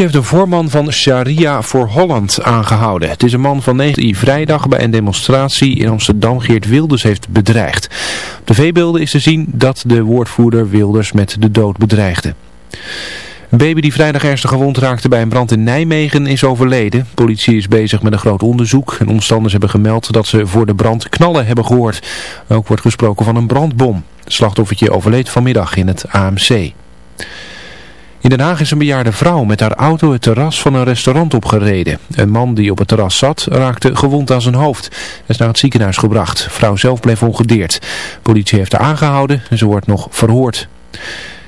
heeft de voorman van Sharia voor Holland aangehouden. Het is een man van 9 die vrijdag bij een demonstratie in Amsterdam Geert Wilders heeft bedreigd. Op de v-beelden is te zien dat de woordvoerder Wilders met de dood bedreigde. Een baby die vrijdag ernstig gewond raakte bij een brand in Nijmegen is overleden. Politie is bezig met een groot onderzoek en omstanders hebben gemeld dat ze voor de brand knallen hebben gehoord. Ook wordt gesproken van een brandbom. Het slachtoffertje overleed vanmiddag in het AMC. In Den Haag is een bejaarde vrouw met haar auto het terras van een restaurant opgereden. Een man die op het terras zat raakte gewond aan zijn hoofd. Hij is naar het ziekenhuis gebracht. De vrouw zelf bleef ongedeerd. politie heeft haar aangehouden en ze wordt nog verhoord.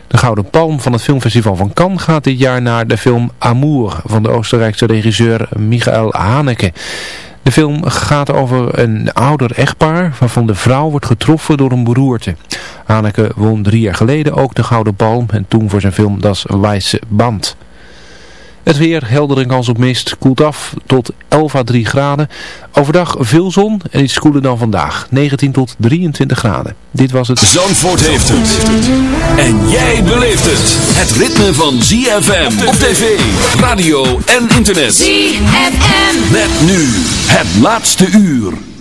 De Gouden Palm van het filmfestival van Cannes gaat dit jaar naar de film Amour van de Oostenrijkse regisseur Michael Haneke. De film gaat over een ouder echtpaar waarvan de vrouw wordt getroffen door een beroerte. Haneke won drie jaar geleden ook de Gouden Palm en toen voor zijn film Das Weisse Band. Het weer, helder en kans op mist, koelt af tot 11 à 3 graden. Overdag veel zon en iets koeler dan vandaag. 19 tot 23 graden. Dit was het... Zandvoort heeft het. En jij beleeft het. Het ritme van ZFM op tv, radio en internet. ZFM. Met nu het laatste uur.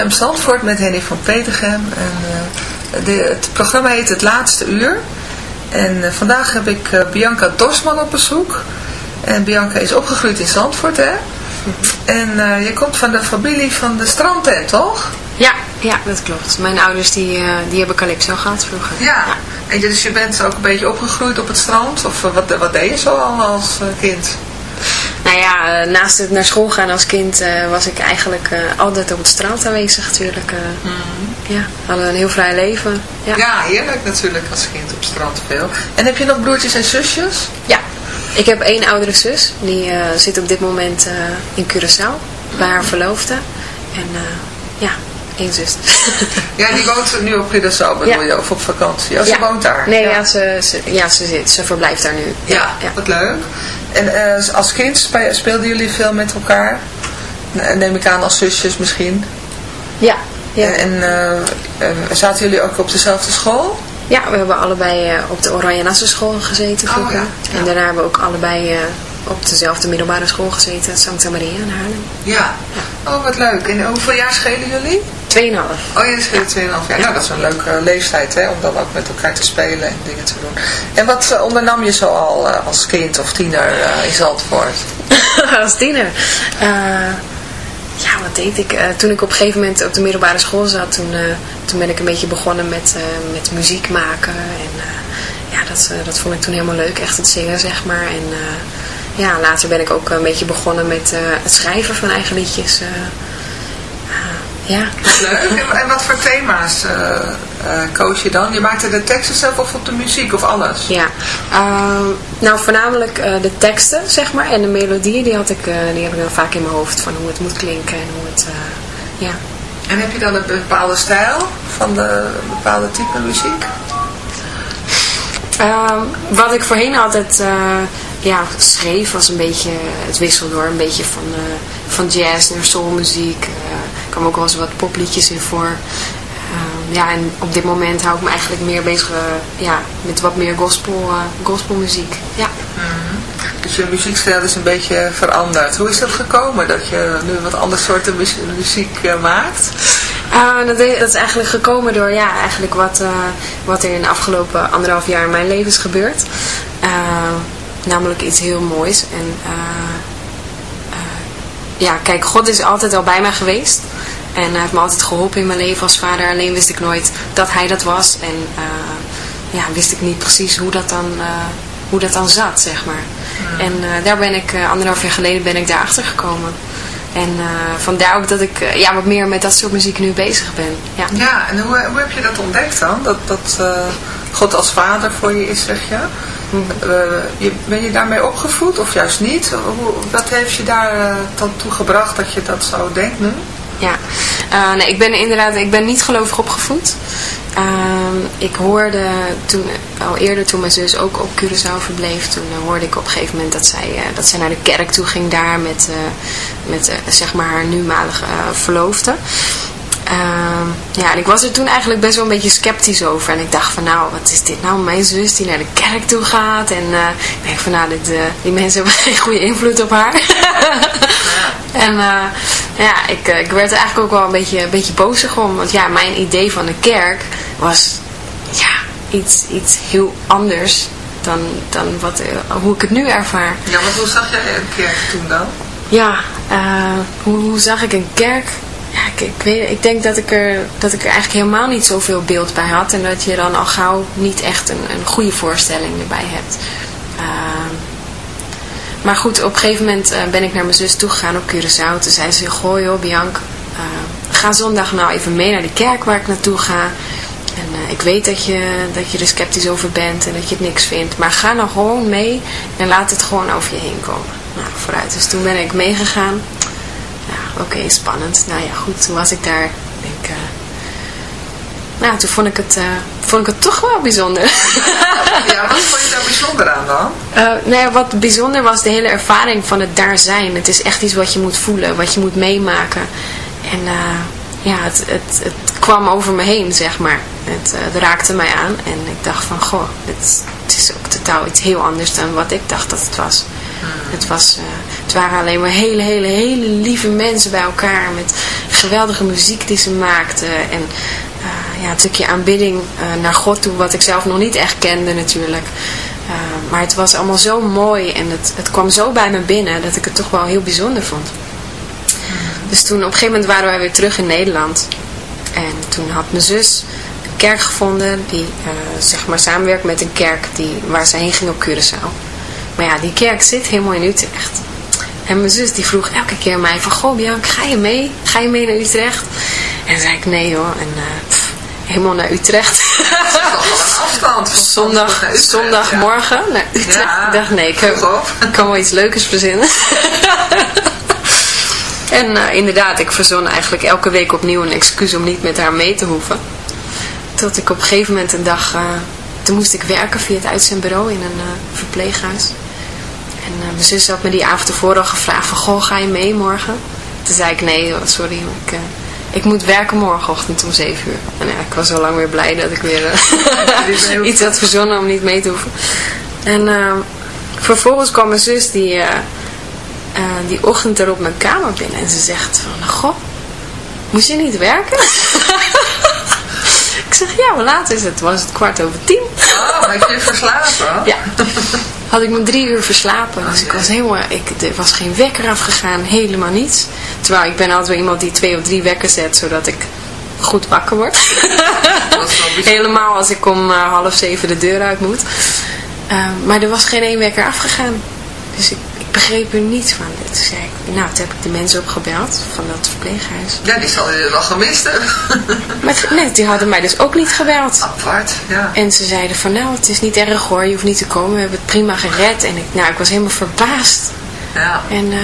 CFM Zandvoort met Henny van Petergem. En, uh, de, het programma heet Het Laatste Uur. En uh, vandaag heb ik uh, Bianca Dorsman op bezoek. En Bianca is opgegroeid in Zandvoort, hè? En je komt van de familie van de strandtent, toch? Ja, ja, dat klopt. Mijn ouders die, die hebben Calypso gehad vroeger. Ja, ja. en dus je bent ook een beetje opgegroeid op het strand? Of wat, wat deed je zo al als kind? Nou ja, uh, naast het naar school gaan als kind uh, was ik eigenlijk uh, altijd op het strand aanwezig natuurlijk. Mm. Ja, hadden een heel vrij leven. Ja. ja, heerlijk natuurlijk als kind op het strand veel. En heb je nog broertjes en zusjes? Ja, ik heb één oudere zus. Die zit op dit moment in Curaçao bij haar verloofde. En ja, één zus. ja, die woont nu op Curaçao bedoel ja. je, of op vakantie? Oh, ze woont daar? Nee, ja, ze, ze, ja ze, zit, ze verblijft daar nu. Ja, ja. wat leuk. En uh, als kind speelden jullie veel met elkaar? Neem ik aan als zusjes misschien? Ja. ja. En, en uh, zaten jullie ook op dezelfde school? Ja, we hebben allebei op de Oranje Nassau school gezeten vroeger. Oh, ja. En daarna hebben we ook allebei op dezelfde middelbare school gezeten, Santa Maria in Haarlem. Ja. ja. Oh, wat leuk. En hoeveel jaar schelen jullie? Tweeënhalf. Oh, ja. 2,5 jaar. Ja. Nou, dat is een leuke leeftijd, hè, om dan ook met elkaar te spelen en dingen te doen. En wat uh, ondernam je zo al uh, als kind of tiener uh, in Zandvoort? als tiener? ja, wat deed ik? toen ik op een gegeven moment op de middelbare school zat, toen, toen ben ik een beetje begonnen met, met muziek maken. En ja, dat, dat vond ik toen helemaal leuk, echt het zingen, zeg maar. En ja, later ben ik ook een beetje begonnen met het schrijven van eigen liedjes. Ja. Leuk. En, wat voor thema's uh, uh, koos je dan? Je maakte de teksten zelf of op de muziek of alles? Ja, uh, nou voornamelijk uh, de teksten zeg maar en de melodieën die, had ik, die heb ik dan vaak in mijn hoofd van hoe het moet klinken en hoe het, ja. En heb je dan een bepaalde stijl van de bepaalde type muziek? Ehm, wat ik voorheen altijd ja, schreef was een beetje, het wisselde door een beetje van, van jazz naar soulmuziek, kwamen ook wel eens wat popliedjes in voor. Uh, ja, en op dit moment hou ik me eigenlijk meer bezig uh, ja, met wat meer gospel, uh, gospelmuziek. Ja. Mm -hmm. Dus je muziekstijl is een beetje veranderd. Hoe is dat gekomen dat je nu wat andere soorten muziek maakt? Dat, dat, is eigenlijk gekomen door ja, eigenlijk wat, wat er in de afgelopen anderhalf jaar in mijn leven is gebeurd. namelijk iets heel moois. En ja, kijk, God is altijd al bij mij geweest. En hij heeft me altijd geholpen in mijn leven als vader. Alleen wist ik nooit dat hij dat was. En uh, ja, wist ik niet precies hoe dat dan, uh, hoe dat dan zat, zeg maar. En uh, daar ben ik, anderhalf jaar geleden ben ik daar achter gekomen. En vandaar ook dat ik ja, wat meer met dat soort muziek nu bezig ben. Ja, ja en hoe, hoe heb je dat ontdekt dan? Dat, dat God als vader voor je is, zeg je? Uh, ben je daarmee opgevoed of juist niet? Hoe, wat heeft je daar uh, toe gebracht dat je dat zo denkt nu? Ja, uh, nee, ik ben inderdaad, ik ben niet gelovig opgevoed. Ehm, ik hoorde toen, al eerder toen mijn zus ook op Curaçao verbleef, toen hoorde ik op een gegeven moment dat zij, dat zij naar de kerk toe ging daar met, met zeg maar haar numalige verloofde. Uh, ja, en ik was er toen eigenlijk best wel een beetje sceptisch over. En ik dacht van nou, wat is dit nou? Mijn zus die naar de kerk toe gaat. En uh, ik denk van nou, dit, uh, die mensen hebben geen goede invloed op haar. en uh, ja, ik, ik werd er eigenlijk ook wel een beetje, een beetje bozig om. Want ja, mijn idee van de kerk was ja, iets, iets heel anders dan, dan wat, hoe ik het nu ervaar. Ja, want hoe zag jij een kerk toen dan? Ja, hoe, hoe zag ik een kerk? Ja, ik, weet, ik denk dat ik, er, dat ik er eigenlijk helemaal niet zoveel beeld bij had. En dat je dan al gauw niet echt een, een goede voorstelling erbij hebt. Uh, maar goed, op een gegeven moment uh, ben ik naar mijn zus toegegaan op Curaçao. Toen zei ze, goh joh Bianca, uh, ga zondag nou even mee naar de kerk waar ik naartoe ga. En uh, ik weet dat je, dat je er sceptisch over bent en dat je het niks vindt. Maar ga nou gewoon mee en laat het gewoon over je heen komen. Nou, vooruit. Dus toen ben ik meegegaan oké, spannend. Nou ja, goed, toen was ik daar. Denk, uh, nou, toen vond ik, het, uh, vond ik het toch wel bijzonder. ja, wat vond je daar bijzonder aan dan? Uh, nou ja, wat bijzonder was de hele ervaring van het daar zijn. Het is echt iets wat je moet voelen, wat je moet meemaken. En ja, het, het, het kwam over me heen, zeg maar. Het, het raakte mij aan en ik dacht van, goh, het, het is ook totaal iets heel anders dan wat ik dacht dat het was. Hmm. Het was Het waren alleen maar hele, hele, hele lieve mensen bij elkaar. Met geweldige muziek die ze maakten. En uh, ja, een stukje aanbidding uh, naar God toe. Wat ik zelf nog niet echt kende natuurlijk. Uh, maar het was allemaal zo mooi. En het, het kwam zo bij me binnen. Dat ik het toch wel heel bijzonder vond. Dus toen op een gegeven moment waren wij weer terug in Nederland. En toen had mijn zus een kerk gevonden die zeg maar samenwerkt met een kerk die, waar ze heen ging op Curaçao. Maar ja, die kerk zit helemaal in Utrecht. En mijn zus die vroeg elke keer mij van, goh Bianca, ga je mee? Ga je mee naar Utrecht? En dan zei ik, nee hoor. En uh, pff, helemaal naar Utrecht. afstand. Zondag, zondagmorgen ja. naar Utrecht. Ja, ik dacht, nee, ik, heb, ik kan wel iets leukers verzinnen. en uh, inderdaad, ik verzon eigenlijk elke week opnieuw een excuus om niet met haar mee te hoeven. Tot ik op een gegeven moment een dag... Uh, toen moest ik werken via het uitzendbureau in een verpleeghuis. En uh, mijn zus had me die avond ervoor al gevraagd van, goh, ga je mee morgen? Toen zei ik, nee, sorry, ik, uh, ik moet werken morgenochtend om 7 uur. En ja, ik was al lang weer blij dat ik weer uh, iets had verzonnen om niet mee te hoeven. En vervolgens kwam mijn zus die, die ochtend er op mijn kamer binnen en ze zegt van, goh, moest je niet werken? ik zeg, ja, hoe laat is het? Was het kwart over tien? Oh, heb je verslapen? Ja. Had ik me drie uur verslapen. Dus ik was helemaal, ik, er was geen wekker afgegaan, helemaal niets. Terwijl ik ben altijd wel iemand die twee of drie wekkers zet, zodat ik goed wakker word. helemaal als ik om uh, half zeven de deur uit moet. Uh, maar er was geen één wekker afgegaan. Dus ik begreep er niets van. Toen zei ik, nou, toen heb ik de mensen opgebeld van dat verpleeghuis. Ja, die zal je wel gemist hebben. maar nee, die hadden mij dus ook niet gebeld. Apart, ja. En ze zeiden van, nou, het is niet erg hoor, je hoeft niet te komen, we hebben het prima gered. En ik, nou, ik was helemaal verbaasd. Ja. En uh,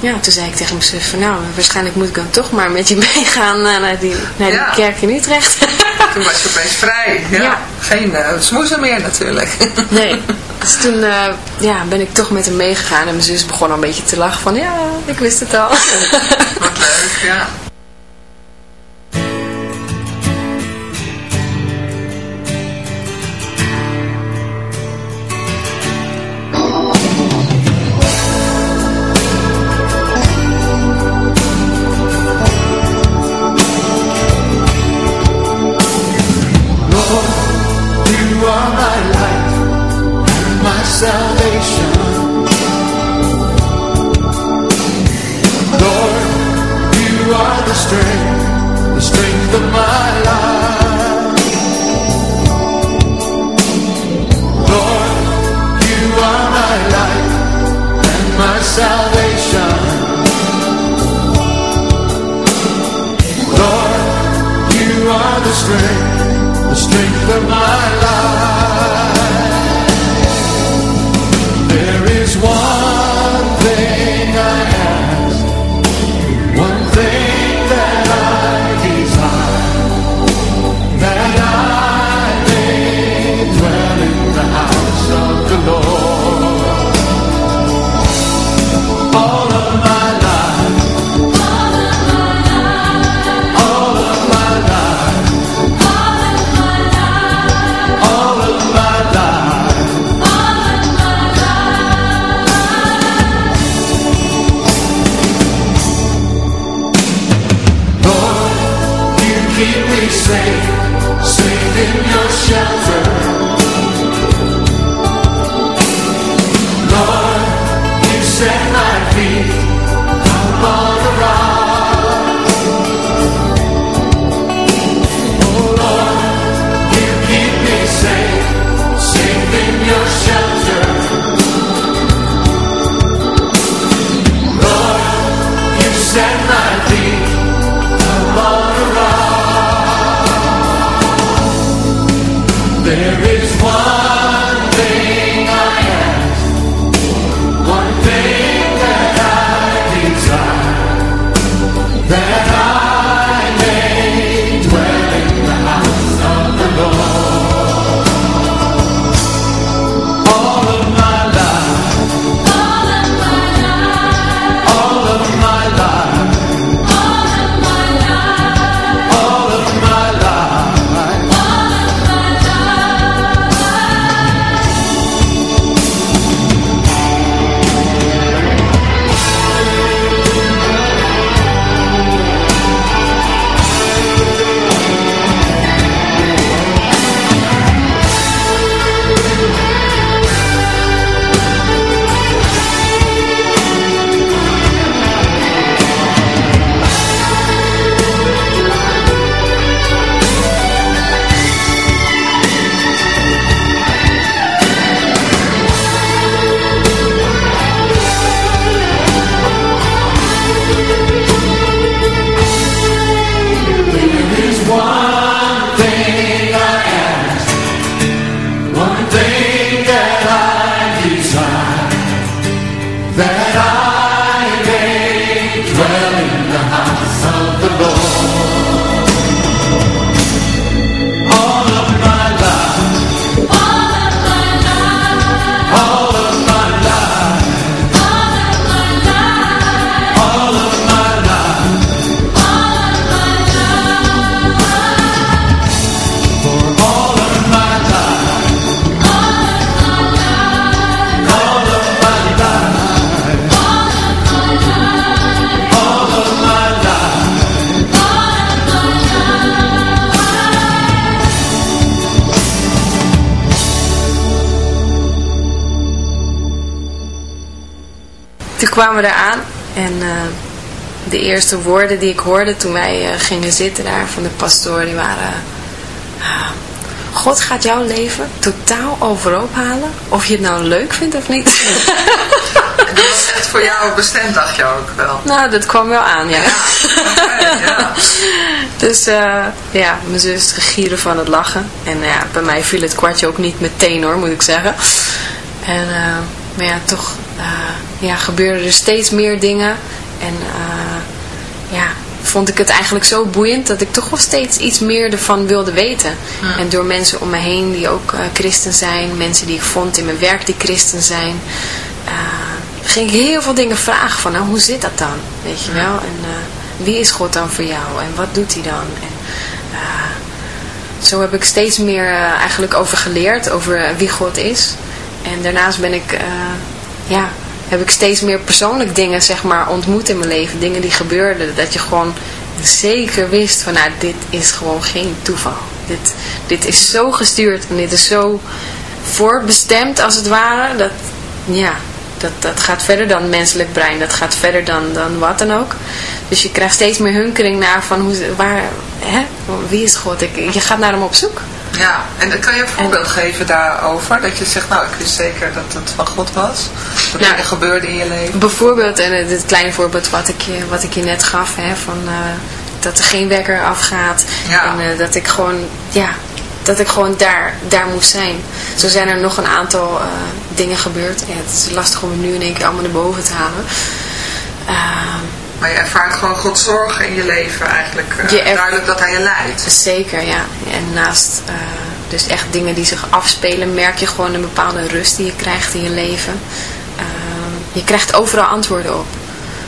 ja, toen zei ik tegen mijn zus van, nou, waarschijnlijk moet ik dan toch maar met je meegaan uh, naar die, naar ja. die kerk in Utrecht. toen was je opeens vrij. Ja. ja. Geen uh, smoezen meer natuurlijk. nee. Dus toen uh, ja, ben ik toch met hem meegegaan en mijn zus begon al een beetje te lachen van ja, ik wist het al. Wat leuk, ja. Here we safe, safe in your shelter. there is kwamen we eraan en uh, de eerste woorden die ik hoorde toen wij uh, gingen zitten daar van de pastoor, die waren... Uh, God gaat jouw leven totaal overhoop halen, of je het nou leuk vindt of niet. En dat was echt voor jou bestemd, dacht je ook wel? Nou, dat kwam wel aan, ja. ja. ja. dus uh, ja, mijn zus gieren van het lachen. En ja, bij mij viel het kwartje ook niet meteen hoor, moet ik zeggen. En, uh, maar ja, toch ja, gebeurden er steeds meer dingen. En ja, vond ik het eigenlijk zo boeiend dat ik toch wel steeds iets meer ervan wilde weten. Ja. En door mensen om me heen die ook christen zijn, mensen die ik vond in mijn werk die christen zijn ging ik heel veel dingen vragen van, nou, hoe zit dat dan? Weet je wel? En uh, wie is God dan voor jou? En wat doet hij dan? En zo heb ik steeds meer eigenlijk over geleerd, over wie God is. En daarnaast ben ik, ja, heb ik steeds meer persoonlijk dingen, zeg maar, ontmoet in mijn leven. Dingen die gebeurden, dat je gewoon zeker wist van, nou, dit is gewoon geen toeval. Dit, dit is zo gestuurd en dit is zo voorbestemd, als het ware, dat, ja, dat, dat gaat verder dan menselijk brein. Dat gaat verder dan, dan wat dan ook. Dus je krijgt steeds meer hunkering naar van hoe, waar, hè, wie is God? Ik, je gaat naar hem op zoek. Ja, en kan je een voorbeeld en, geven daarover? Dat je zegt, nou ik wist zeker dat het van God was. Nou, er gebeurde in je leven. Bijvoorbeeld, en dit kleine voorbeeld wat ik je, wat ik je net gaf, hè, van... Uh, dat er geen wekker afgaat. Ja. En uh, dat ik gewoon, ja, dat ik gewoon daar, daar moest zijn. Zo zijn er nog een aantal uh, dingen gebeurd. Ja, het is lastig om het nu in één keer allemaal naar boven te halen. Maar je ervaart gewoon God zorg in je leven eigenlijk. Uh, je duidelijk dat hij je leidt. Zeker, ja. En naast dus echt dingen die zich afspelen, merk je gewoon een bepaalde rust die je krijgt in je leven. Ehm, je krijgt overal antwoorden op.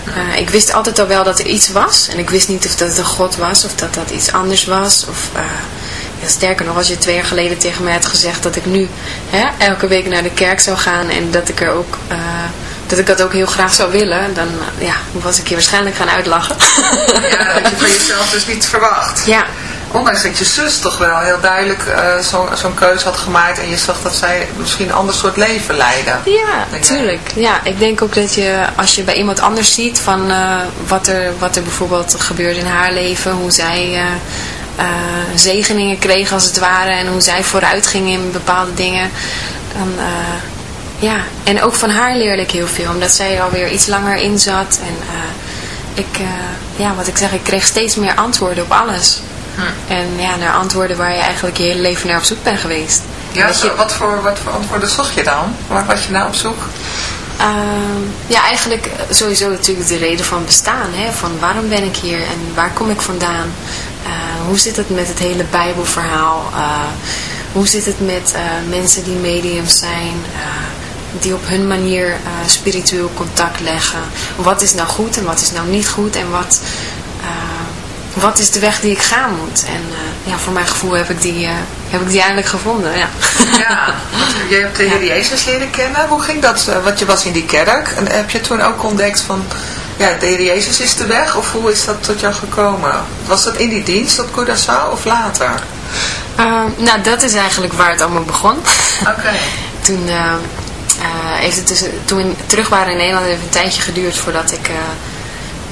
Uh, ik wist altijd al wel dat er iets was. En ik wist niet of dat een God was of dat dat iets anders was. Of, ja, sterker nog, als je twee jaar geleden tegen mij had gezegd dat ik nu hè, elke week naar de kerk zou gaan. En dat ik er ook... Dat ik dat ook heel graag zou willen, dan ja, was ik je waarschijnlijk gaan uitlachen. Ja, dat je van jezelf dus niet verwacht. Ja. Ondanks dat je zus toch wel heel duidelijk uh, zo'n zo keuze had gemaakt en je zag dat zij misschien een ander soort leven leidde. Ja, tuurlijk. Ja, ik denk ook dat je, als je bij iemand anders ziet van uh, wat, er, wat er bijvoorbeeld gebeurt in haar leven, hoe zij... Uh, zegeningen kreeg als het ware en hoe zij vooruit ging in bepaalde dingen dan, ja, en ook van haar leerde ik heel veel, omdat zij alweer iets langer in zat. En uh, ik, uh, ja, wat ik zeg, ik kreeg steeds meer antwoorden op alles. Hm. En ja, naar antwoorden waar je eigenlijk je hele leven naar op zoek bent geweest. Ja, je... wat, voor, wat voor antwoorden zocht je dan? Waar was je nou op zoek? Uh, ja, eigenlijk sowieso natuurlijk de reden van bestaan. Hè? Van waarom ben ik hier en waar kom ik vandaan? hoe zit het met het hele Bijbelverhaal? hoe zit het met mensen die mediums zijn? Die op hun manier uh, spiritueel contact leggen. Wat is nou goed en wat is nou niet goed en wat, uh, wat is de weg die ik gaan moet. En uh, ja, voor mijn gevoel heb ik die, heb ik die eindelijk gevonden. Ja, ja je hebt de Heer Jezus leren kennen. Hoe ging dat? Want je was in die kerk en heb je toen ook ontdekt van... Ja, de Heer Jezus is de weg of hoe is dat tot jou gekomen? Was dat in die dienst op Curaçao of later? nou, dat is eigenlijk waar het allemaal begon. Oké. toen heeft het dus, toen we terug waren in Nederland heeft het een tijdje geduurd voordat ik, uh,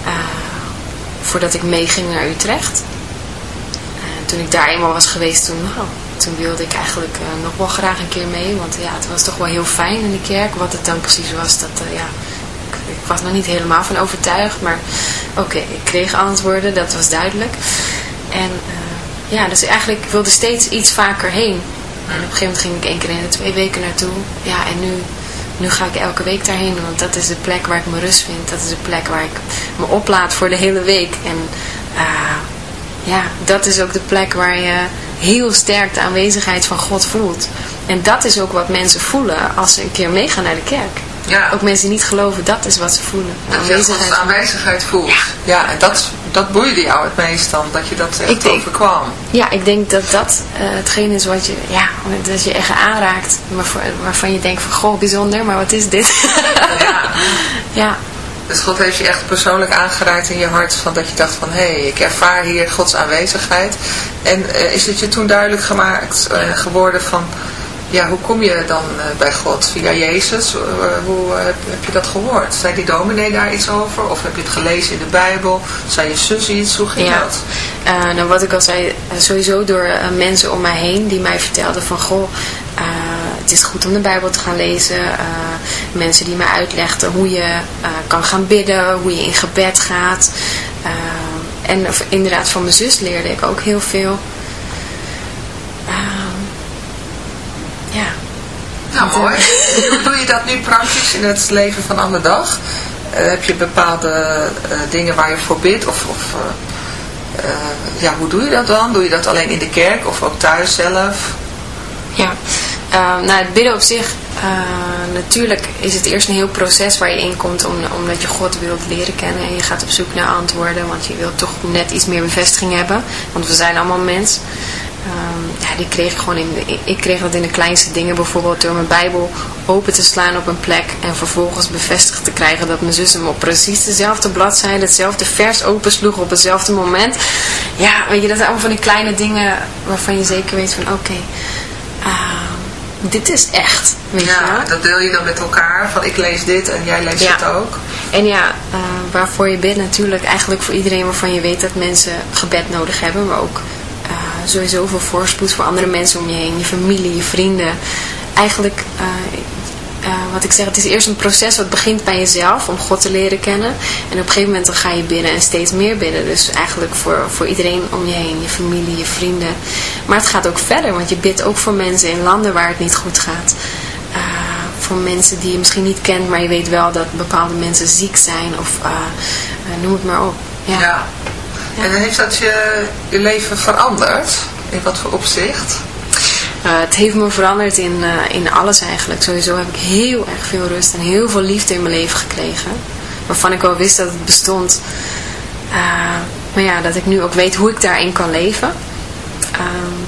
uh, voordat ik meeging naar Utrecht. toen ik daar eenmaal was geweest, toen, oh, toen wilde ik eigenlijk nog wel graag een keer mee. Want ja, het was toch wel heel fijn in de kerk. Wat het dan precies was, dat, ja, ik, ik, was nog niet helemaal van overtuigd. Maar oké, ik kreeg antwoorden, dat was duidelijk. En ja, dus eigenlijk wilde steeds iets vaker heen. En op een gegeven moment ging ik één keer in de twee weken naartoe. Ja, en nu, nu ga ik elke week daarheen, want dat is de plek waar ik me rust vind. Dat is de plek waar ik me oplaad voor de hele week. En uh, ja, dat is ook de plek waar je heel sterk de aanwezigheid van God voelt. En dat is ook wat mensen voelen als ze een keer meegaan naar de kerk. Ja. Ook mensen die niet geloven, dat is wat ze voelen. Aanwezigheid. Dat aanwezigheid voelt. Ja, ja en dat, dat boeide jou het meest dan, dat je dat echt ik overkwam. Ja, ik denk dat dat uh, hetgeen is wat je, ja, dat je echt aanraakt. Waarvan, waarvan je denkt van, goh, bijzonder, maar wat is dit? ja. ja. Dus God heeft je echt persoonlijk aangeraakt in je hart, van dat je dacht van, hé, hey, ik ervaar hier Gods aanwezigheid. En uh, is het je toen duidelijk gemaakt uh, geworden van ja, hoe kom je dan bij God? Via Jezus? hoe heb, heb, je dat gehoord? Zei die dominee daar iets over? Of heb je het gelezen in de Bijbel? Zei je zus iets? Hoe ging ja. dat? nou, wat ik al zei, sowieso door mensen om mij heen die mij vertelden van, goh, het is goed om de Bijbel te gaan lezen. mensen die mij uitlegden hoe je kan gaan bidden, hoe je in gebed gaat. en inderdaad van mijn zus leerde ik ook heel veel. Nou mooi. Hoe doe je dat nu praktisch in het leven van alle dag? Uh, heb je bepaalde uh, dingen waar je voor bidt? Of, of uh, ja, hoe doe je dat dan? Doe je dat alleen in de kerk of ook thuis zelf? Ja, nou het bidden op zich, natuurlijk is het eerst een heel proces waar je in komt om, omdat je God wilt leren kennen en je gaat op zoek naar antwoorden, want je wilt toch net iets meer bevestiging hebben, want we zijn allemaal mens. Um, ja, die kreeg ik gewoon in de, ik kreeg dat in de kleinste dingen, bijvoorbeeld door mijn Bijbel open te slaan op een plek en vervolgens bevestigd te krijgen dat mijn zus hem op precies dezelfde bladzijde, hetzelfde vers opensloeg op hetzelfde moment. Ja, weet je, dat zijn allemaal van die kleine dingen waarvan je zeker weet van oké, ehm, dit is echt. Weet ja, dat deel je dan met elkaar, van ik lees dit en jij leest het ook. En ja, uh, waarvoor je bidt natuurlijk eigenlijk voor iedereen waarvan je weet dat mensen gebed nodig hebben, maar ook sowieso veel voorspoed voor andere mensen om je heen. Je familie, je vrienden. Eigenlijk, uh, wat ik zeg, het is eerst een proces wat begint bij jezelf om God te leren kennen. En op een gegeven moment dan ga je binnen en steeds meer binnen. Dus eigenlijk voor, voor iedereen om je heen. Je familie, je vrienden. Maar het gaat ook verder, want je bidt ook voor mensen in landen waar het niet goed gaat. Voor mensen die je misschien niet kent, maar je weet wel dat bepaalde mensen ziek zijn. Of noem het maar op. ja. En heeft dat je, je leven veranderd? In wat voor opzicht? Uh, het heeft me veranderd in, uh, in alles eigenlijk. Sowieso heb ik heel erg veel rust en heel veel liefde in mijn leven gekregen. Waarvan ik wel wist dat het bestond. Uh, maar ja, dat ik nu ook weet hoe ik daarin kan leven. Um,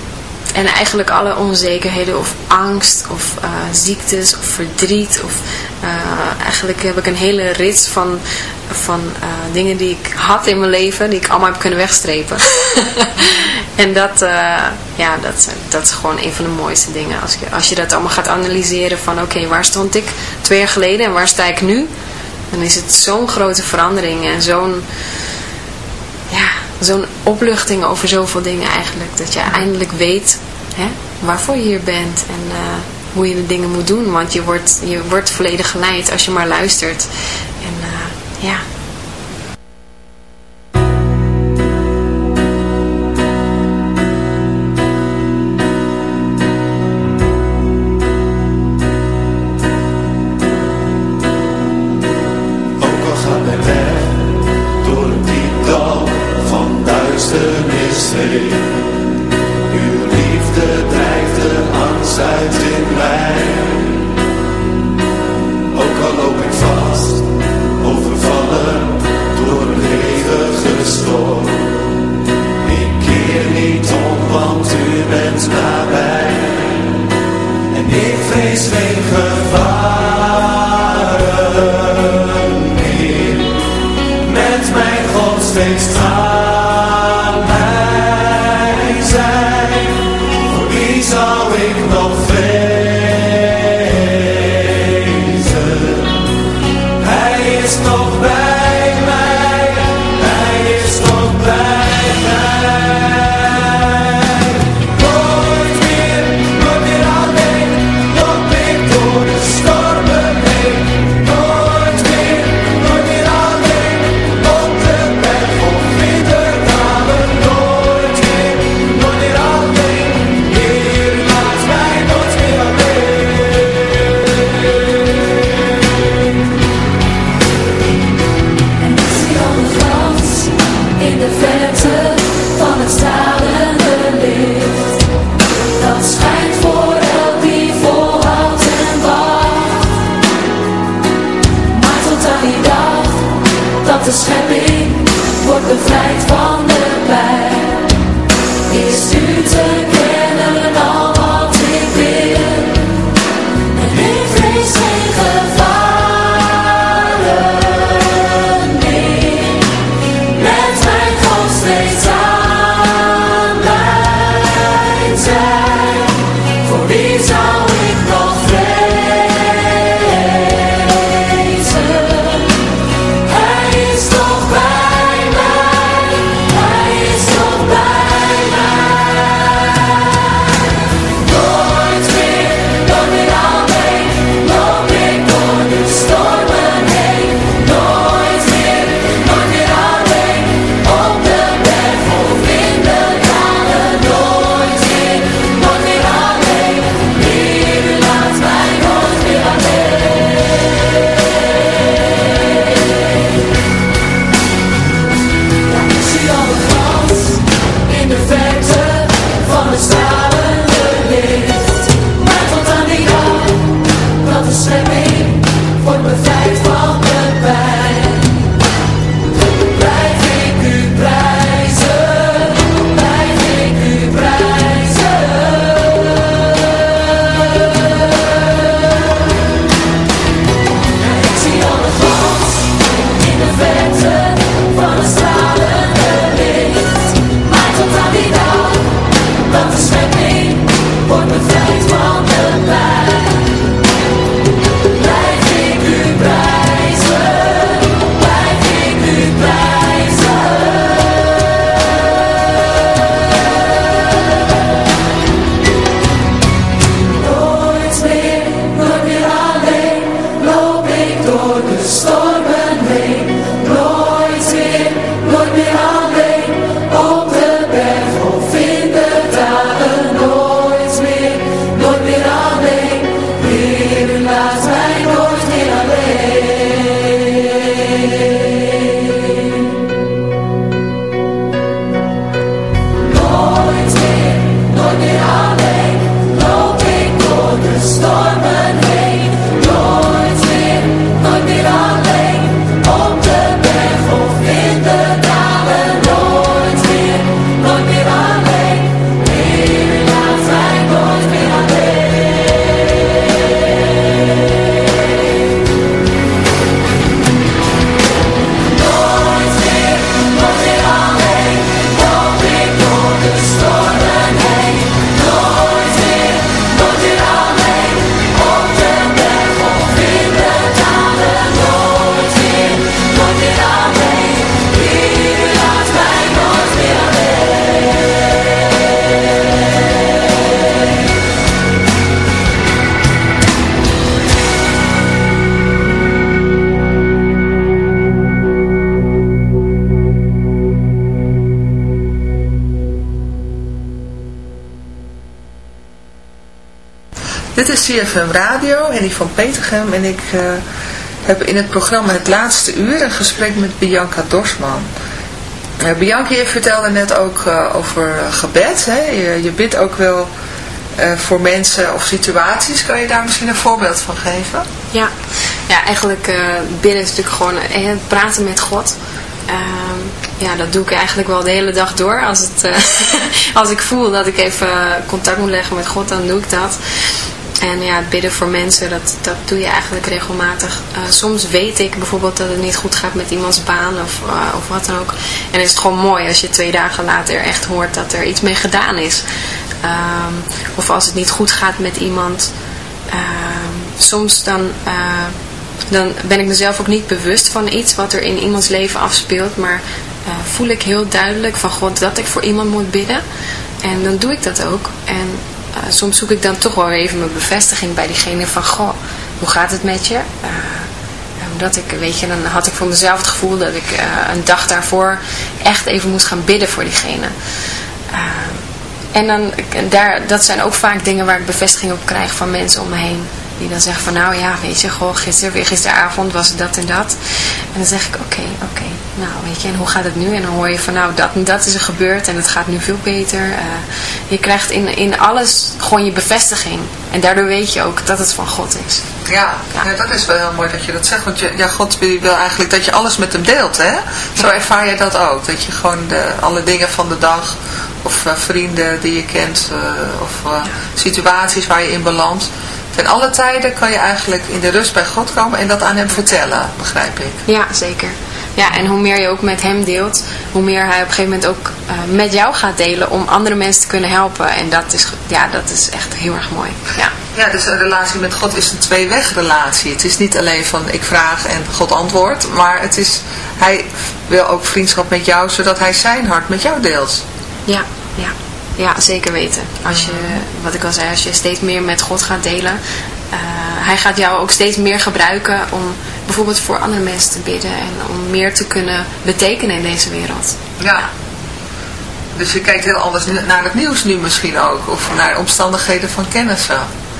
en eigenlijk alle onzekerheden of angst of uh, ziektes of verdriet. Of, uh, eigenlijk heb ik een hele rits van, van uh, dingen die ik had in mijn leven. Die ik allemaal heb kunnen wegstrepen. en dat, ja, dat, dat is gewoon een van de mooiste dingen. Als je, als je dat allemaal gaat analyseren van oké, waar stond ik twee jaar geleden en waar sta ik nu? Dan is het zo'n grote verandering en zo'n ja, zo'n opluchting over zoveel dingen eigenlijk. Dat je eindelijk weet waarvoor je hier bent en uh, hoe je de dingen moet doen. Want je wordt, je wordt volledig geleid als je maar luistert. En uh, ja... Voor wie CFM Radio, Henny van Petergem en ik uh, heb in het programma Het Laatste Uur een gesprek met Bianca Dorsman. Uh, Bianca, je vertelde net ook uh, over gebed. Hè? Je, je bidt ook wel voor mensen of situaties. Kan je daar misschien een voorbeeld van geven? Ja, ja eigenlijk bidden is natuurlijk gewoon praten met God. Ehm, ja, dat doe ik eigenlijk wel de hele dag door. Als, het, als ik voel dat ik even contact moet leggen met God, dan doe ik dat. En ja, bidden voor mensen, dat, dat doe je eigenlijk regelmatig. Uh, soms weet ik bijvoorbeeld dat het niet goed gaat met iemands baan of, uh, of wat dan ook. En is het gewoon mooi als je twee dagen later echt hoort dat er iets mee gedaan is. Um, of als het niet goed gaat met iemand. Um, soms dan, uh, dan ben ik mezelf ook niet bewust van iets wat er in iemands leven afspeelt. Maar voel ik heel duidelijk van God dat ik voor iemand moet bidden. En dan doe ik dat ook. En soms zoek ik dan toch wel even mijn bevestiging bij diegene van, goh, hoe gaat het met je? Uh, omdat ik, weet je, dan had ik voor mezelf het gevoel dat ik uh, een dag daarvoor echt even moest gaan bidden voor diegene. en dan, daar, dat zijn ook vaak dingen waar ik bevestiging op krijg van mensen om me heen. Die dan zeggen van nou ja, weet je, goh, gisteren, weer gisteravond was het dat en dat. En dan zeg ik oké, okay, oké, okay, nou weet je, en hoe gaat het nu? En dan hoor je van nou, dat en dat is er gebeurd en het gaat nu veel beter. Uh, je krijgt in, in alles gewoon je bevestiging. En daardoor weet je ook dat het van God is. Ja, ja. ja dat is wel heel mooi dat je dat zegt. Want je, ja, God wil eigenlijk dat je alles met hem deelt, hè? Zo ervaar je dat ook. Dat je gewoon de, alle dingen van de dag of uh, vrienden die je kent uh, of situaties waar je in belandt Ten alle tijden kan je eigenlijk in de rust bij God komen en dat aan hem vertellen, begrijp ik. Ja, zeker. Ja, en hoe meer je ook met hem deelt, hoe meer hij op een gegeven moment ook uh, met jou gaat delen om andere mensen te kunnen helpen. En dat is, ja, dat is echt heel erg mooi. Ja. ja, dus een relatie met God is een tweeweg-relatie. Het is niet alleen van ik vraag en God antwoordt, maar het is, hij wil ook vriendschap met jou, zodat hij zijn hart met jou deelt. Ja, ja. Ja, zeker weten. Als je, wat ik al zei, als je steeds meer met God gaat delen, uh, hij gaat jou ook steeds meer gebruiken om bijvoorbeeld voor andere mensen te bidden en om meer te kunnen betekenen in deze wereld. Ja. Dus je kijkt heel anders naar het nieuws nu misschien ook, of naar omstandigheden van kennissen.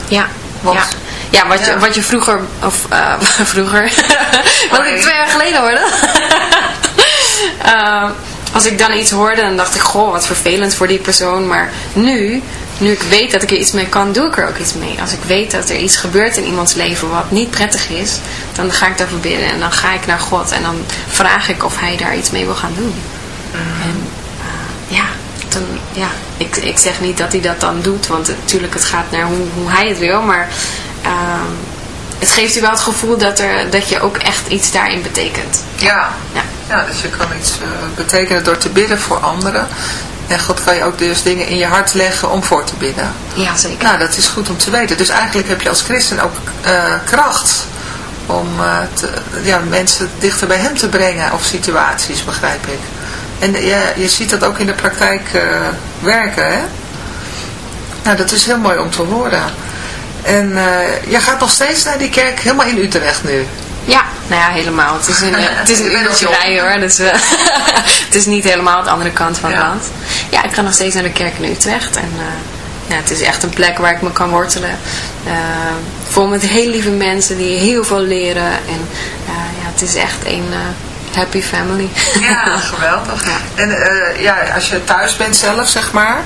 Ja, Want, ja. Ja, wat, Je, wat je vroeger, of uh, vroeger, wat ik twee jaar geleden hoorde. uh, als ik dan iets hoorde, dan dacht ik, goh, wat vervelend voor die persoon. Maar nu, nu ik weet dat ik er iets mee kan, doe ik er ook iets mee. Als ik weet dat er iets gebeurt in iemands leven wat niet prettig is, dan ga ik daarvoor bidden. En dan ga ik naar God en dan vraag ik of hij daar iets mee wil gaan doen. Mhm. En uh, ja, dan, ja ik, ik zeg niet dat hij dat dan doet, want natuurlijk het gaat naar hoe, hoe hij het wil. Maar uh, het geeft u wel het gevoel dat, er, dat je ook echt iets daarin betekent. Ja, ja. ja dus je kan iets uh, betekenen door te bidden voor anderen. En God kan je ook dus dingen in je hart leggen om voor te bidden. Ja, zeker. Nou, dat is goed om te weten. Dus eigenlijk heb je als christen ook uh, kracht om uh, te, ja, mensen dichter bij hem te brengen of situaties, begrijp ik. En ja, je ziet dat ook in de praktijk werken, hè? Nou, dat is heel mooi om te horen. En uh, jij gaat nog steeds naar die kerk helemaal in Utrecht nu? Ja, nou ja, helemaal. Het is een, het is een uurtje rij hoor. Dus, uh, het is niet helemaal de andere kant van het land. Ja, ik ga nog steeds naar de kerk in Utrecht. En uh, ja, het is echt een plek waar ik me kan wortelen. vol met heel lieve mensen die heel veel leren. En ja, het is echt een happy family. Ja, geweldig. En ja, als je thuis bent zelf, zeg maar,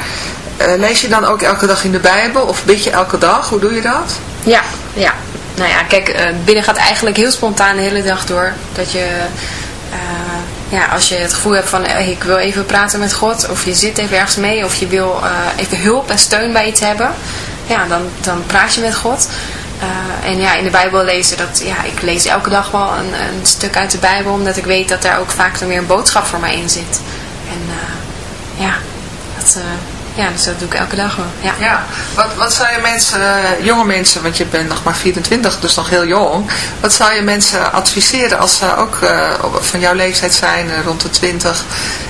lees je dan ook elke dag in de Bijbel of bid je elke dag? Hoe doe je dat? Ja, ja. Nou ja, kijk, binnen gaat eigenlijk heel spontaan de hele dag door. Dat je ja, als je het gevoel hebt van ik wil even praten met God, of je zit even ergens mee, of je wil even hulp en steun bij iets hebben, ja, dan, dan praat je met God. En ja, in de Bijbel lezen, dat, ja, ik lees elke dag wel een, een stuk uit de Bijbel, omdat ik weet dat daar ook vaak dan weer een boodschap voor mij in zit. En ja, dat, ja, dus dat doe ik elke dag wel. Ja. ja. Wat, wat zou je mensen, uh, jonge mensen, want je bent nog maar 24, dus nog heel jong. Wat zou je mensen adviseren als ze ook uh, van jouw leeftijd zijn, uh, rond de 20,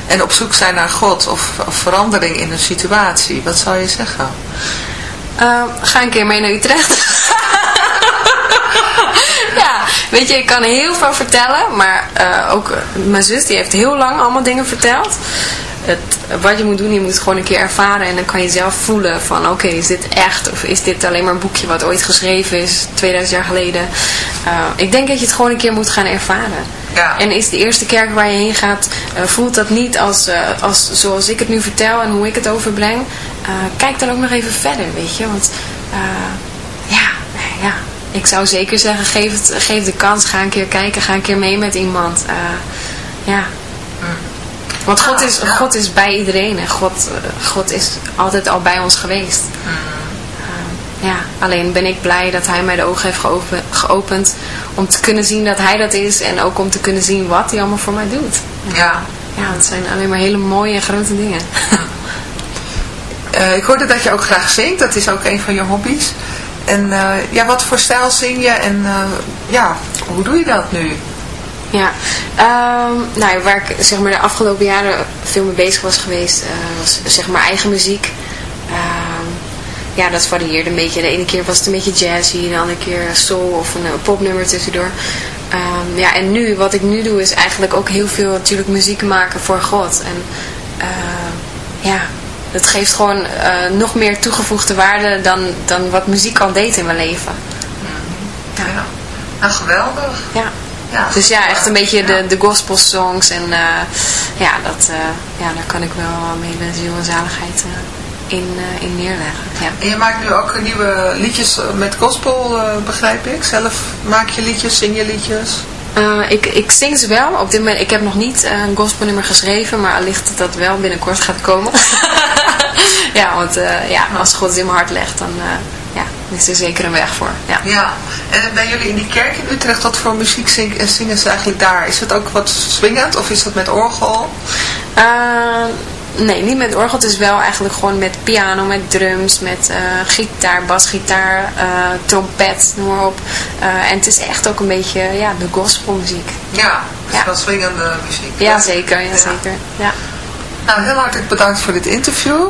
en op zoek zijn naar God of, of verandering in een situatie? Wat zou je zeggen? ga een keer mee naar Utrecht. ja, weet je, ik kan heel veel vertellen, maar ook mijn zus die heeft heel lang allemaal dingen verteld het, wat je moet doen, je moet het gewoon een keer ervaren en dan kan je zelf voelen van oké, is dit echt of is dit alleen maar een boekje wat ooit geschreven is, 2000 jaar geleden. Uh, ik denk dat je het gewoon een keer moet gaan ervaren. Ja. En is de eerste kerk waar je heen gaat, uh, voelt dat niet als, uh, als zoals ik het nu vertel en hoe ik het overbreng. kijk dan ook nog even verder, weet je, want ja, ja, ik zou zeker zeggen, geef, het, geef de kans, ga een keer kijken, ga een keer mee met iemand. ja, want God is, God is bij iedereen en God, eh, God is altijd al bij ons geweest. Mm. Uh, ja, alleen ben ik blij dat hij mij de ogen heeft geopen, geopend om te kunnen zien dat hij dat is en ook om te kunnen zien wat hij allemaal voor mij doet. Ja. Ja, het zijn alleen maar hele mooie en grote dingen. uh, ik hoorde dat je ook graag zingt, dat is ook een van je hobby's. En uh, ja, wat voor stijl zing je en ja, hoe doe je dat nu? Ja, um, nou, waar ik zeg maar, de afgelopen jaren veel mee bezig was geweest, uh, was zeg maar eigen muziek. Um, ja, dat varieerde een beetje. De ene keer was het een beetje jazzy, de andere keer soul of een, popnummer tussendoor. Um, ja, en nu, wat ik nu doe, is eigenlijk ook heel veel natuurlijk muziek maken voor God. En uh, ja, het geeft gewoon uh, nog meer toegevoegde waarde dan, dan wat muziek al deed in mijn leven. Ja, ja. Nou, geweldig. Ja dus ja, echt een beetje de, de gospel songs. En uh, ja, dat, uh, ja, daar kan ik wel mee de ziel en zaligheid uh, in, in neerleggen. Ja. En je maakt nu ook nieuwe liedjes met gospel, begrijp ik? Zelf maak je liedjes, zing je liedjes? ik, ik zing ze wel. Op dit moment, ik heb nog niet een gospelnummer geschreven, maar allicht dat dat wel binnenkort gaat komen. ja, want ja, als God het in mijn hart legt, dan is er zeker een weg voor. Ja. ja. En bij jullie in die kerk in Utrecht, wat voor muziek zingen, zingen ze eigenlijk daar? Is het ook wat swingend of is dat met orgel? Uh, nee, niet met orgel. Het is wel eigenlijk gewoon met piano, met drums, met uh, gitaar, basgitaar, uh, trompet, noem maar op. en het is echt ook een beetje ja, de gospelmuziek. Ja, is wel swingende muziek. Ja, zeker. Ja, zeker. Ja. Nou, heel hartelijk bedankt voor dit interview.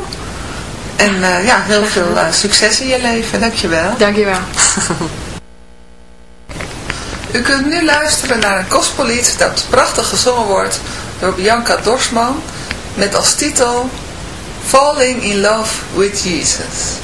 En uh, ja, heel veel uh, succes in je leven. Dankjewel. Dankjewel. U kunt nu luisteren naar een gospellied dat prachtig gezongen wordt door Bianca Dorsman met als titel Falling in Love with Jesus.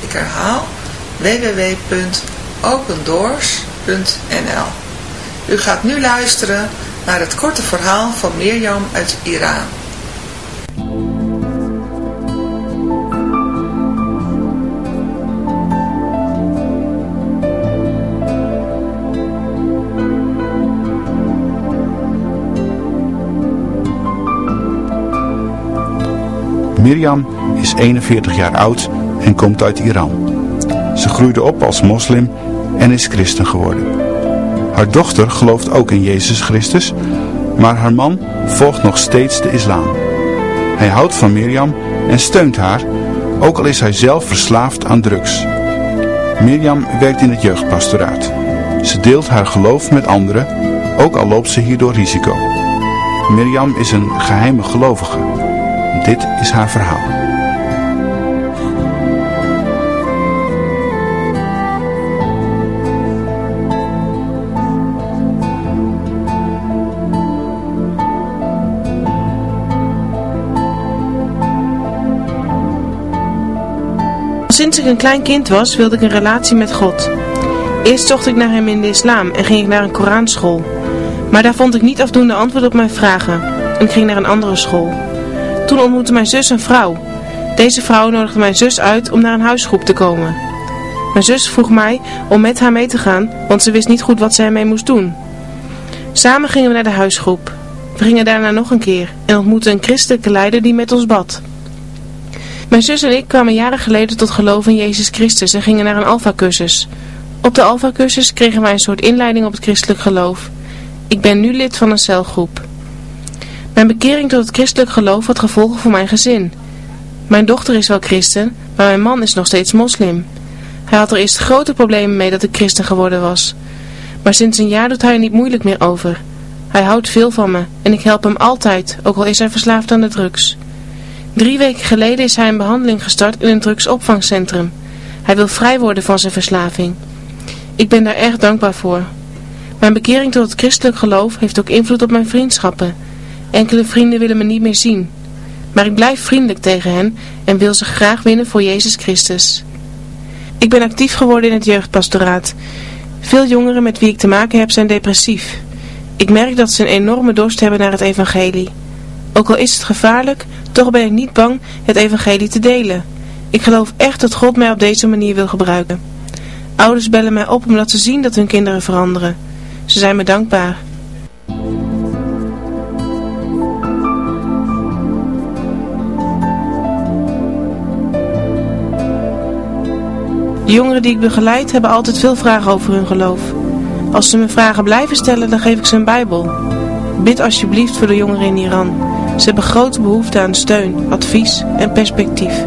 Ik herhaal www.opendoors.nl U gaat nu luisteren naar het korte verhaal van Mirjam uit Iran. Mirjam is 41 jaar oud en komt uit Iran. Ze groeide op als moslim en is christen geworden. Haar dochter gelooft ook in Jezus Christus, maar haar man volgt nog steeds de islam. Hij houdt van Mirjam en steunt haar, ook al is hij zelf verslaafd aan drugs. Mirjam werkt in het jeugdpastoraat. Ze deelt haar geloof met anderen, ook al loopt ze hierdoor risico. Mirjam is een geheime gelovige. Dit is haar verhaal. Sinds ik een klein kind was, wilde ik een relatie met God. Eerst zocht ik naar hem in de islam en ging ik naar een Koranschool. Maar daar vond ik niet afdoende antwoord op mijn vragen en ik ging naar een andere school. Toen ontmoette mijn zus een vrouw. Deze vrouw nodigde mijn zus uit om naar een huisgroep te komen. Mijn zus vroeg mij om met haar mee te gaan, want ze wist niet goed wat ze ermee moest doen. Samen gingen we naar de huisgroep. We gingen daarna nog een keer en ontmoetten een christelijke leider die met ons bad. Mijn zus en ik kwamen jaren geleden tot geloof in Jezus Christus en gingen naar een alfa-cursus. Op de alfa-cursus kregen wij een soort inleiding op het christelijk geloof. Ik ben nu lid van een celgroep. Mijn bekering tot het christelijk geloof had gevolgen voor mijn gezin. Mijn dochter is wel christen, maar mijn man is nog steeds moslim. Hij had er eerst grote problemen mee dat ik christen geworden was. Maar sinds een jaar doet hij er niet moeilijk meer over. Hij houdt veel van me en ik help hem altijd, ook al is hij verslaafd aan de drugs. Drie weken geleden is hij een behandeling gestart in een drugsopvangcentrum. Hij wil vrij worden van zijn verslaving. Ik ben daar erg dankbaar voor. Mijn bekering tot het christelijk geloof heeft ook invloed op mijn vriendschappen. Enkele vrienden willen me niet meer zien. Maar ik blijf vriendelijk tegen hen en wil ze graag winnen voor Jezus Christus. Ik ben actief geworden in het jeugdpastoraat. Veel jongeren met wie ik te maken heb zijn depressief. Ik merk dat ze een enorme dorst hebben naar het evangelie. Ook al is het gevaarlijk, toch ben ik niet bang het evangelie te delen. Ik geloof echt dat God mij op deze manier wil gebruiken. Ouders bellen mij op omdat ze zien dat hun kinderen veranderen. Ze zijn me dankbaar. De jongeren die ik begeleid hebben altijd veel vragen over hun geloof. Als ze me vragen blijven stellen, dan geef ik ze een bijbel. Bid alsjeblieft voor de jongeren in Iran. Ze hebben grote behoefte aan steun, advies en perspectief.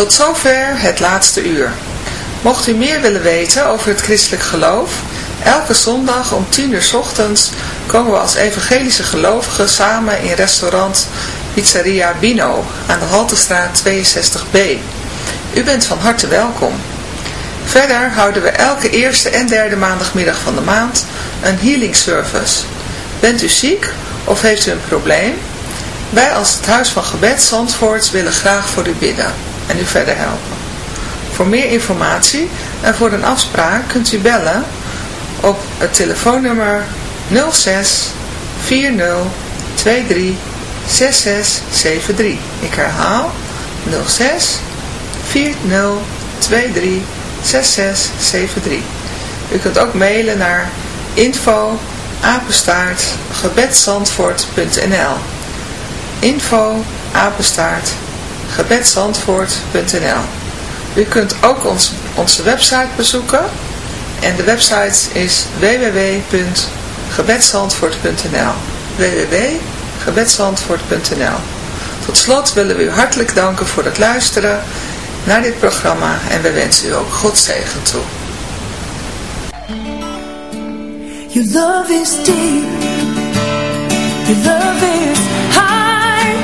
Tot zover het laatste uur. Mocht u meer willen weten over het christelijk geloof, elke zondag om 10 uur ochtends komen we als evangelische gelovigen samen in restaurant Pizzeria Bino aan de Haltestraat 62b. U bent van harte welkom. Verder houden we elke eerste en derde maandagmiddag van de maand een healing service. Bent u ziek of heeft u een probleem? Wij als het Huis van Gebed Zandvoort willen graag voor u bidden en u verder helpen. Voor meer informatie en voor een afspraak kunt u bellen op het telefoonnummer 06 40 23 6673. Ik herhaal 06 40 23 6673. U kunt ook mailen naar info apenstaart gebedsandvoort.nl info apenstaart gebedsandvoort.nl U kunt ook ons, onze website bezoeken. En de website is www.gebedsandvoort.nl www.gebedsandvoort.nl Tot slot willen we u hartelijk danken voor het luisteren naar dit programma en we wensen u ook God zegen toe. Your love is deep. Your love is high.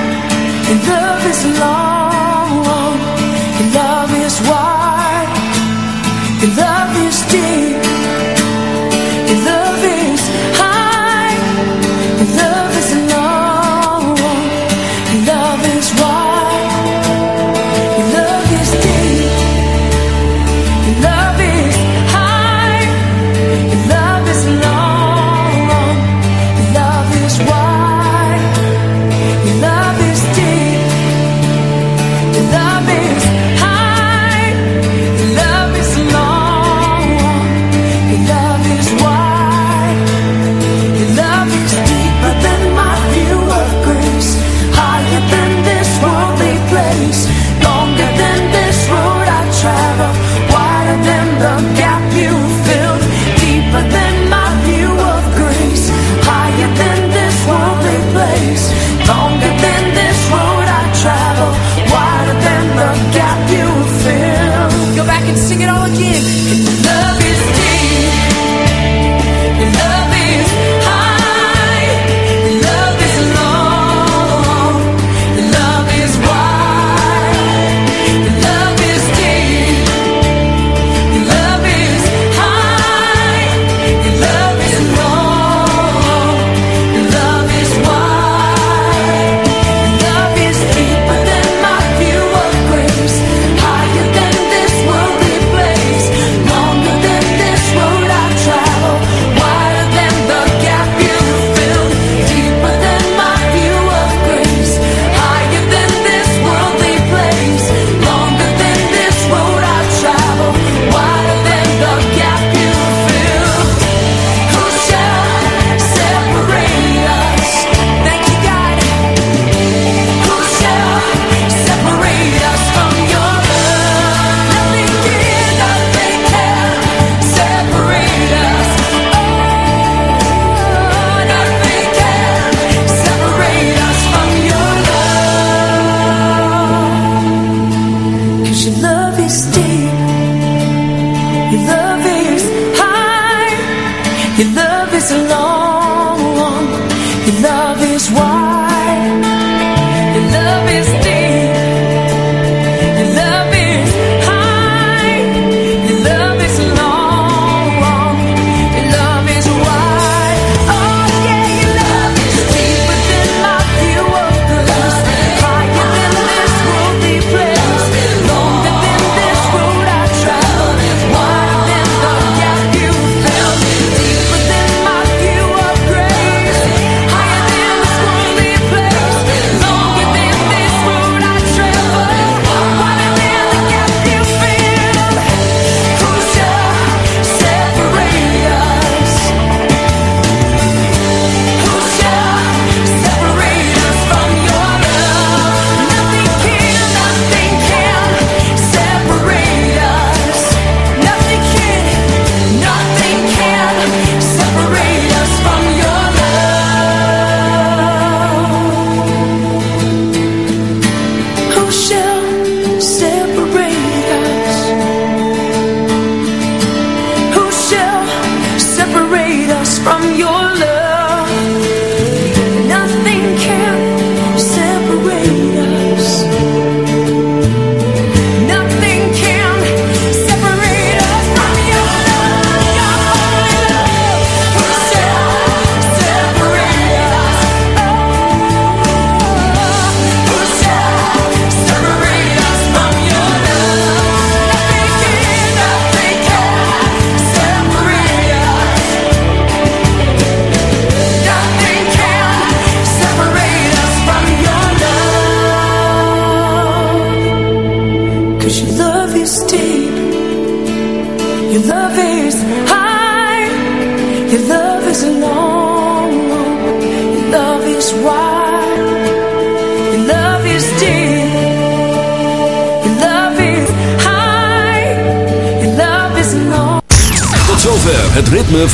Your love is long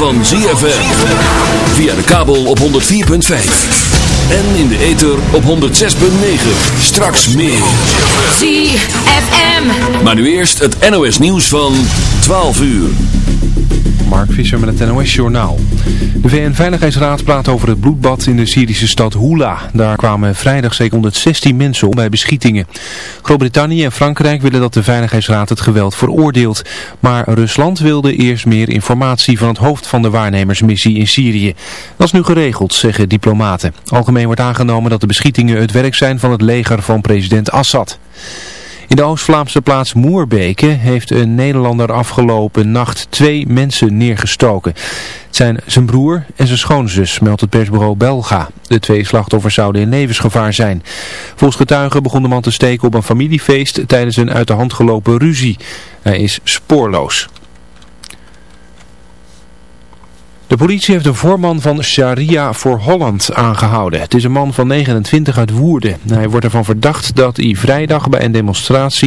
van ZFM. Via de kabel op 104.5. En in de ether op 106.9. Straks meer. ZFM. Maar nu eerst het NOS nieuws van 12 uur. Mark Visser met het NOS Journaal. De VN-veiligheidsraad praat over het bloedbad in de Syrische stad Hula. Daar kwamen vrijdag zeker 116 mensen om bij beschietingen. Groot-Brittannië en Frankrijk willen dat de Veiligheidsraad het geweld veroordeelt. Maar Rusland wilde eerst meer informatie van het hoofd van de waarnemersmissie in Syrië. Dat is nu geregeld, zeggen diplomaten. Algemeen wordt aangenomen dat de beschietingen het werk zijn van het leger van president Assad. In de Oost-Vlaamse plaats Moerbeke heeft een Nederlander afgelopen nacht twee mensen neergestoken. Het zijn zijn broer en zijn schoonzus, meldt het persbureau Belga. De twee slachtoffers zouden in levensgevaar zijn. Volgens getuigen begon de man te steken op een familiefeest tijdens een uit de hand gelopen ruzie. Hij is spoorloos. De politie heeft een voorman van Sharia voor Holland aangehouden. Het is een man van 29 uit Woerden. Hij wordt ervan verdacht dat hij vrijdag bij een demonstratie...